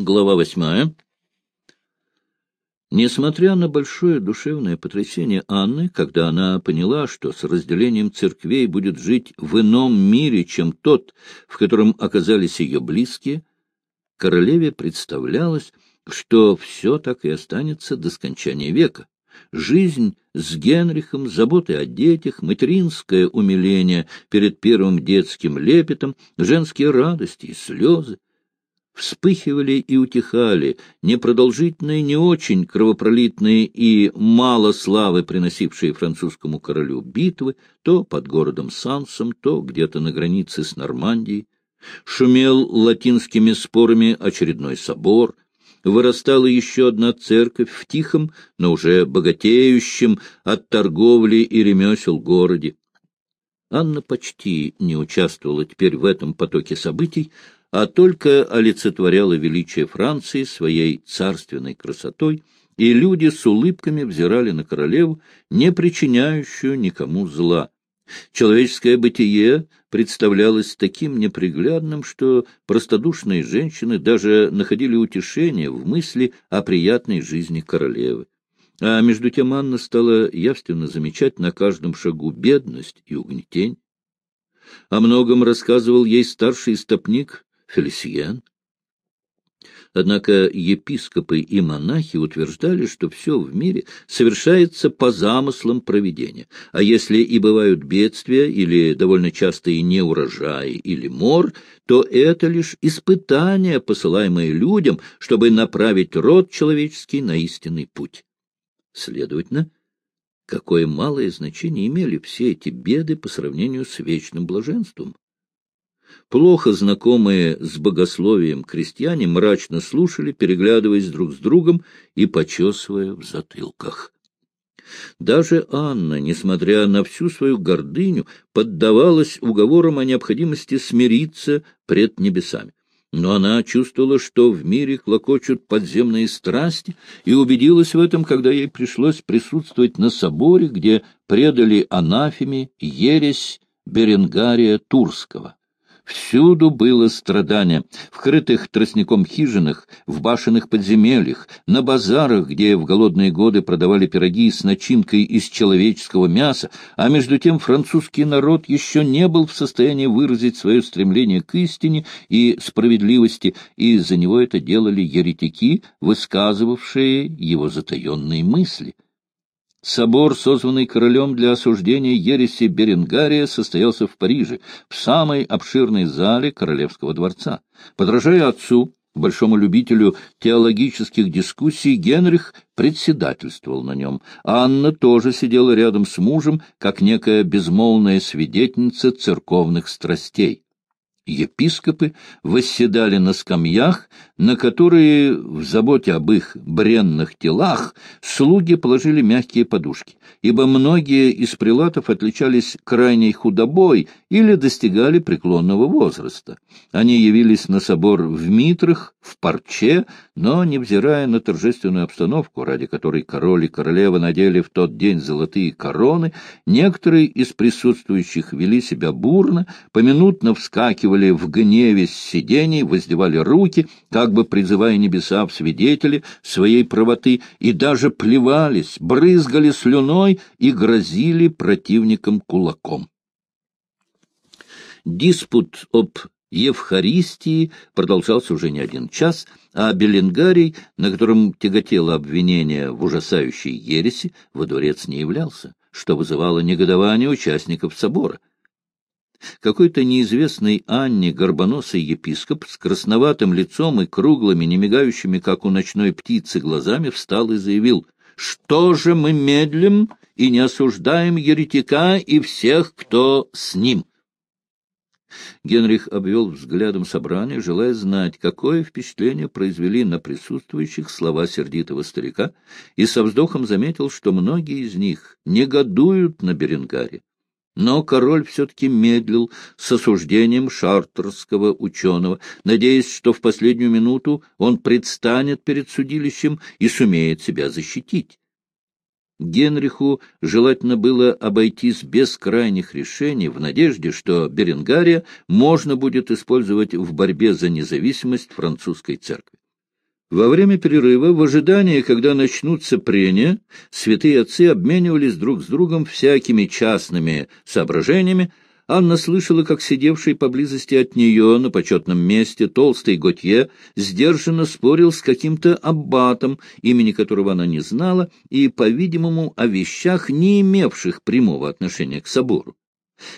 Глава восьмая. Несмотря на большое душевное потрясение Анны, когда она поняла, что с разделением церквей будет жить в ином мире, чем тот, в котором оказались ее близкие, королеве представлялось, что все так и останется до скончания века. Жизнь с Генрихом, заботы о детях, материнское умиление перед первым детским лепетом, женские радости и слезы, вспыхивали и утихали, непродолжительные, не очень кровопролитные и мало славы приносившие французскому королю битвы, то под городом Сансом, то где-то на границе с Нормандией. Шумел латинскими спорами очередной собор, вырастала еще одна церковь в тихом, но уже богатеющем от торговли и ремесел городе. Анна почти не участвовала теперь в этом потоке событий, а только олицетворяла величие Франции своей царственной красотой, и люди с улыбками взирали на королеву, не причиняющую никому зла. Человеческое бытие представлялось таким неприглядным, что простодушные женщины даже находили утешение в мысли о приятной жизни королевы. А между тем Анна стала явственно замечать на каждом шагу бедность и угнетень. О многом рассказывал ей старший стопник Фелисиен. Однако епископы и монахи утверждали, что все в мире совершается по замыслам провидения, а если и бывают бедствия или довольно частые неурожаи или мор, то это лишь испытания, посылаемые людям, чтобы направить род человеческий на истинный путь. Следовательно, какое малое значение имели все эти беды по сравнению с вечным блаженством. Плохо знакомые с богословием крестьяне мрачно слушали, переглядываясь друг с другом и почесывая в затылках. Даже Анна, несмотря на всю свою гордыню, поддавалась уговорам о необходимости смириться пред небесами. Но она чувствовала, что в мире клокочут подземные страсти, и убедилась в этом, когда ей пришлось присутствовать на соборе, где предали анафеме ересь Беренгария Турского. Всюду было страдание. В крытых тростником хижинах, в башенных подземельях, на базарах, где в голодные годы продавали пироги с начинкой из человеческого мяса, а между тем французский народ еще не был в состоянии выразить свое стремление к истине и справедливости, и за него это делали еретики, высказывавшие его затаенные мысли. Собор, созванный королем для осуждения ереси Беренгария, состоялся в Париже, в самой обширной зале королевского дворца. Подражая отцу, большому любителю теологических дискуссий, Генрих председательствовал на нем. Анна тоже сидела рядом с мужем, как некая безмолвная свидетельница церковных страстей. Епископы восседали на скамьях, на которые в заботе об их бренных телах слуги положили мягкие подушки, ибо многие из прилатов отличались крайней худобой или достигали преклонного возраста. Они явились на собор в митрах, в парче, но, невзирая на торжественную обстановку, ради которой король и королева надели в тот день золотые короны, некоторые из присутствующих вели себя бурно, поминутно вскакивали в гневе с сидений, воздевали руки, как бы призывая небеса в свидетели своей правоты, и даже плевались, брызгали слюной и грозили противникам кулаком. Диспут об Евхаристии продолжался уже не один час, а Беленгарий, на котором тяготело обвинение в ужасающей ереси, во дворец не являлся, что вызывало негодование участников собора. Какой-то неизвестный Анне горбоносый епископ с красноватым лицом и круглыми, немигающими, как у ночной птицы, глазами встал и заявил, «Что же мы медлим и не осуждаем еретика и всех, кто с ним?» Генрих обвел взглядом собрание, желая знать, какое впечатление произвели на присутствующих слова сердитого старика, и со вздохом заметил, что многие из них негодуют на Беренгаре. Но король все-таки медлил с осуждением шартерского ученого, надеясь, что в последнюю минуту он предстанет перед судилищем и сумеет себя защитить. Генриху желательно было обойтись без крайних решений в надежде, что Беренгария можно будет использовать в борьбе за независимость французской церкви. Во время перерыва, в ожидании, когда начнутся прения, святые отцы обменивались друг с другом всякими частными соображениями, Анна слышала, как сидевший поблизости от нее на почетном месте толстый Готье сдержанно спорил с каким-то аббатом, имени которого она не знала, и, по-видимому, о вещах, не имевших прямого отношения к собору.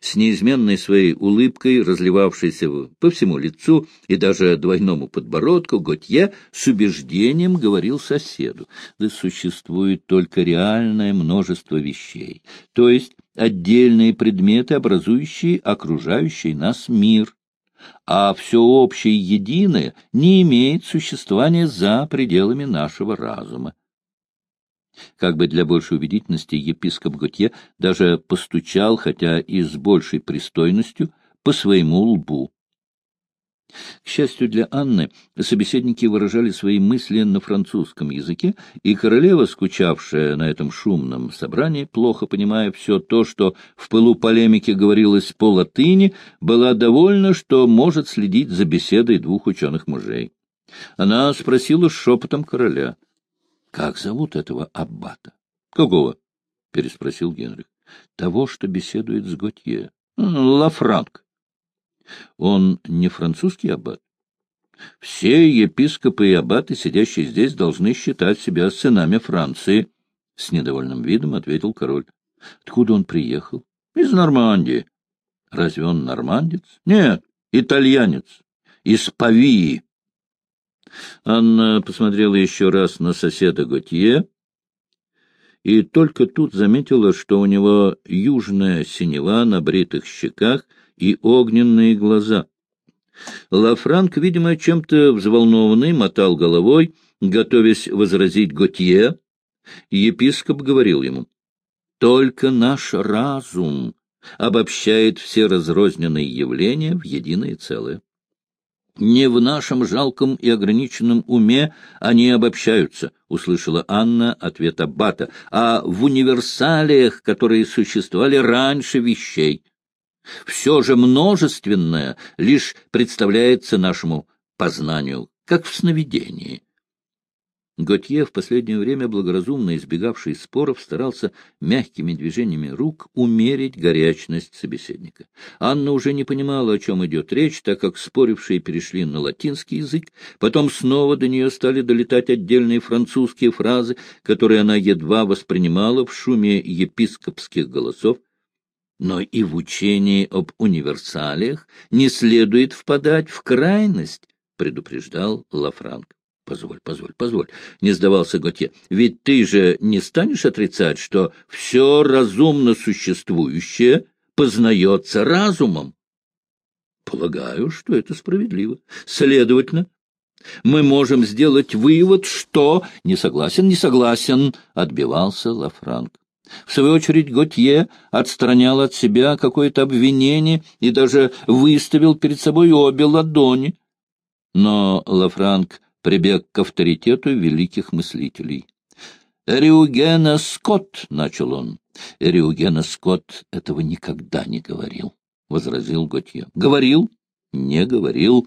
С неизменной своей улыбкой, разливавшейся по всему лицу и даже двойному подбородку, Готье с убеждением говорил соседу, да существует только реальное множество вещей, то есть отдельные предметы, образующие окружающий нас мир, а все общее единое не имеет существования за пределами нашего разума. Как бы для большей убедительности епископ Готье даже постучал, хотя и с большей пристойностью, по своему лбу. К счастью для Анны, собеседники выражали свои мысли на французском языке, и королева, скучавшая на этом шумном собрании, плохо понимая все то, что в пылу полемики говорилось по латыни, была довольна, что может следить за беседой двух ученых мужей. Она спросила шепотом короля, «Как зовут этого аббата?» «Какого?» — переспросил Генрих. «Того, что беседует с Готье. Лафранк». Он не французский аббат? Все епископы и аббаты, сидящие здесь, должны считать себя сынами Франции, — с недовольным видом ответил король. Откуда он приехал? Из Нормандии. Разве он нормандец? Нет, итальянец. Из Павии. Анна посмотрела еще раз на соседа Готье и только тут заметила, что у него южная синева на бритых щеках и огненные глаза. Лафранк, видимо, чем-то взволнованный, мотал головой, готовясь возразить Готье. Епископ говорил ему, «Только наш разум обобщает все разрозненные явления в единое целое. Не в нашем жалком и ограниченном уме они обобщаются, — услышала Анна ответ Аббата, — а в универсалиях, которые существовали раньше вещей. Все же множественное лишь представляется нашему познанию, как в сновидении. Готье, в последнее время благоразумно избегавший споров, старался мягкими движениями рук умерить горячность собеседника. Анна уже не понимала, о чем идет речь, так как спорившие перешли на латинский язык, потом снова до нее стали долетать отдельные французские фразы, которые она едва воспринимала в шуме епископских голосов. Но и в учении об универсалиях не следует впадать в крайность, предупреждал Лафранк. Позволь, позволь, позволь, не сдавался Готье. Ведь ты же не станешь отрицать, что все разумно существующее познается разумом. Полагаю, что это справедливо. Следовательно, мы можем сделать вывод, что... Не согласен, не согласен, отбивался Лафранк. В свою очередь Готье отстранял от себя какое-то обвинение и даже выставил перед собой обе ладони. Но Лафранк прибег к авторитету великих мыслителей. «Эриугена Скотт», — начал он. «Эриугена Скотт этого никогда не говорил», — возразил Готье. «Говорил?» «Не говорил».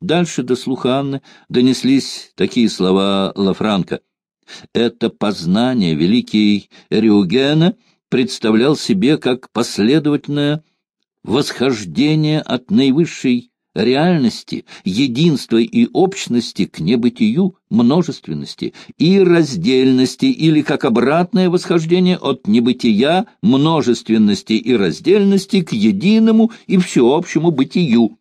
Дальше до слуха Анны донеслись такие слова Лафранка — это познание великий Риугена представлял себе как последовательное восхождение от наивысшей реальности, единства и общности к небытию, множественности и раздельности, или как обратное восхождение от небытия, множественности и раздельности к единому и всеобщему бытию.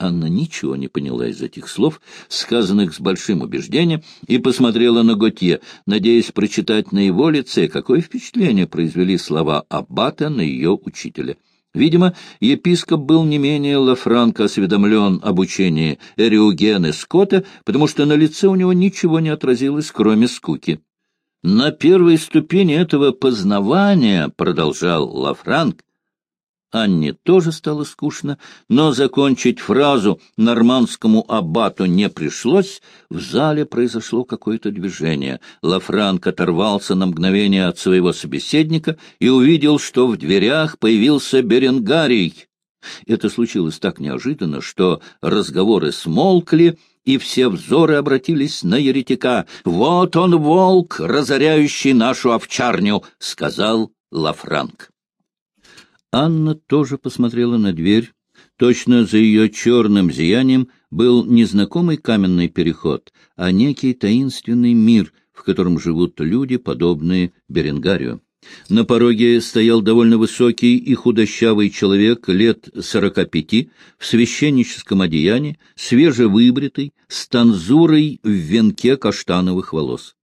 Анна ничего не поняла из этих слов, сказанных с большим убеждением, и посмотрела на Готье, надеясь прочитать на его лице, какое впечатление произвели слова Аббата на ее учителя. Видимо, епископ был не менее Лафранко осведомлен об учении Эриугены Скотта, потому что на лице у него ничего не отразилось, кроме скуки. «На первой ступени этого познавания, — продолжал Лафранк, Анне тоже стало скучно, но закончить фразу нормандскому аббату не пришлось. В зале произошло какое-то движение. Лафранк оторвался на мгновение от своего собеседника и увидел, что в дверях появился Беренгарий. Это случилось так неожиданно, что разговоры смолкли, и все взоры обратились на еретика. «Вот он, волк, разоряющий нашу овчарню!» — сказал Лафранк. Анна тоже посмотрела на дверь. Точно за ее черным зиянием был незнакомый каменный переход, а некий таинственный мир, в котором живут люди, подобные Беренгарию. На пороге стоял довольно высокий и худощавый человек лет сорока пяти, в священническом одеянии, свежевыбритый, с танзурой в венке каштановых волос.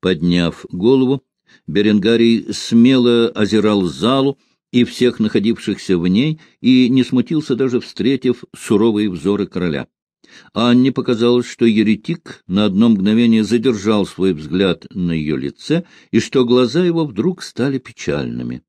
Подняв голову, Беренгарий смело озирал залу и всех находившихся в ней и не смутился даже встретив суровые взоры короля. Анне показалось, что еретик на одно мгновение задержал свой взгляд на ее лице и что глаза его вдруг стали печальными.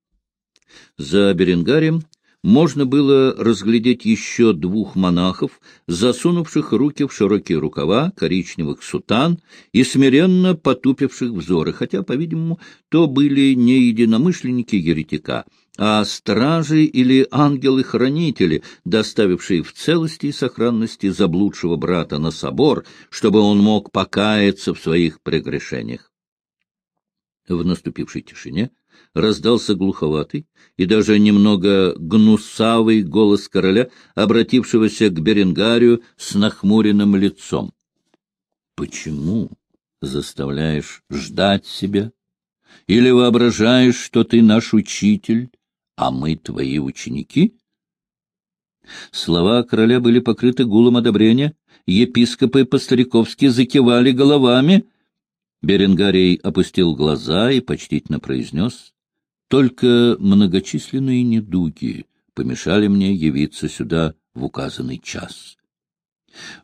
За Беренгарием можно было разглядеть еще двух монахов, засунувших руки в широкие рукава коричневых сутан и смиренно потупивших взоры, хотя, по-видимому, то были не единомышленники еретика, а стражи или ангелы-хранители, доставившие в целости и сохранности заблудшего брата на собор, чтобы он мог покаяться в своих прегрешениях. В наступившей тишине раздался глуховатый и даже немного гнусавый голос короля, обратившегося к Беренгарию с нахмуренным лицом. — Почему заставляешь ждать себя? Или воображаешь, что ты наш учитель, а мы твои ученики? Слова короля были покрыты гулом одобрения, епископы по-стариковски закивали головами. Беренгарий опустил глаза и почтительно произнес, «Только многочисленные недуги помешали мне явиться сюда в указанный час».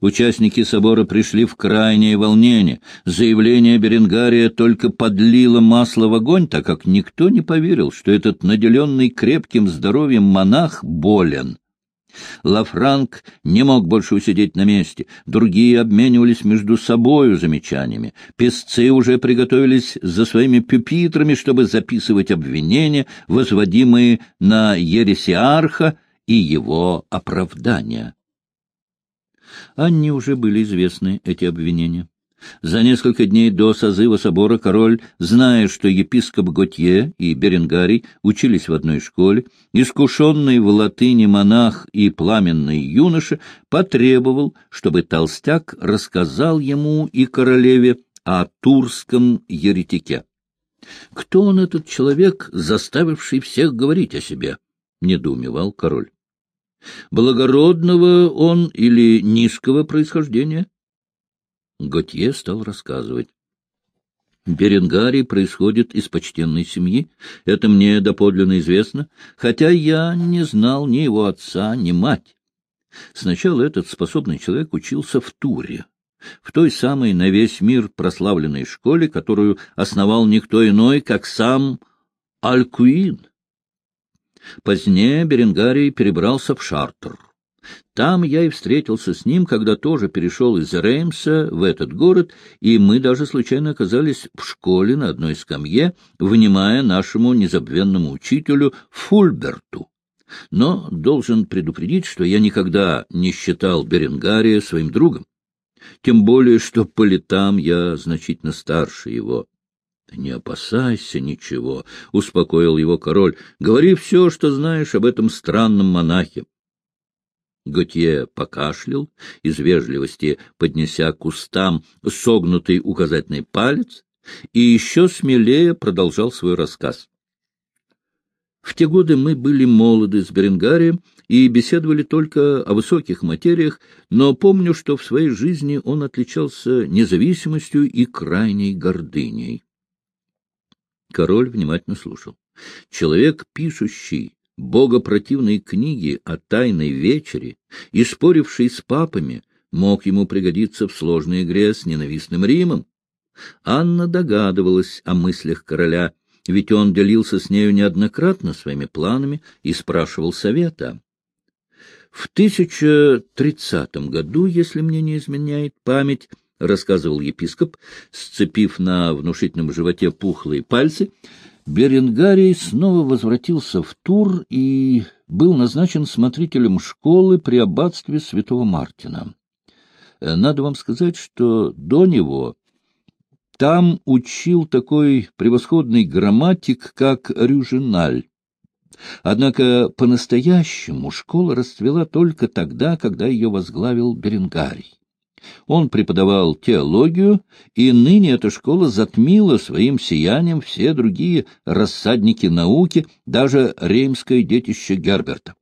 Участники собора пришли в крайнее волнение. Заявление Беренгария только подлило масло в огонь, так как никто не поверил, что этот наделенный крепким здоровьем монах болен. Лафранк не мог больше усидеть на месте, другие обменивались между собою замечаниями. Песцы уже приготовились за своими пюпитрами, чтобы записывать обвинения, возводимые на ересиарха и его оправдания. Анне уже были известны эти обвинения. За несколько дней до созыва собора король, зная, что епископ Готье и Беренгарий учились в одной школе, искушенный в латыни монах и пламенный юноша потребовал, чтобы толстяк рассказал ему и королеве о турском еретике. «Кто он, этот человек, заставивший всех говорить о себе?» — недоумевал король. Благородного он или низкого происхождения? Готье стал рассказывать. Беренгарий происходит из почтенной семьи, это мне доподлинно известно, хотя я не знал ни его отца, ни мать. Сначала этот способный человек учился в Туре, в той самой на весь мир прославленной школе, которую основал никто иной, как сам Алькуин. Позднее Беренгарий перебрался в Шартер. Там я и встретился с ним, когда тоже перешел из Реймса в этот город, и мы даже случайно оказались в школе на одной скамье, внимая нашему незабвенному учителю Фульберту. Но должен предупредить, что я никогда не считал Беренгария своим другом. Тем более, что по летам я значительно старше его. — Не опасайся ничего, — успокоил его король. — Говори все, что знаешь об этом странном монахе. Готье покашлял, из вежливости поднеся к устам согнутый указательный палец, и еще смелее продолжал свой рассказ. В те годы мы были молоды с Беренгарием и беседовали только о высоких материях, но помню, что в своей жизни он отличался независимостью и крайней гордыней. Король внимательно слушал. Человек, пишущий богопротивные книги о тайной вечере и споривший с папами, мог ему пригодиться в сложной игре с ненавистным Римом. Анна догадывалась о мыслях короля, ведь он делился с нею неоднократно своими планами и спрашивал совета. В 1030 году, если мне не изменяет память, — рассказывал епископ, сцепив на внушительном животе пухлые пальцы, Беренгарий снова возвратился в Тур и был назначен смотрителем школы при аббатстве святого Мартина. Надо вам сказать, что до него там учил такой превосходный грамматик, как Рюжиналь. Однако по-настоящему школа расцвела только тогда, когда ее возглавил Беренгарий. Он преподавал теологию, и ныне эта школа затмила своим сиянием все другие рассадники науки, даже реймское детище Герберта.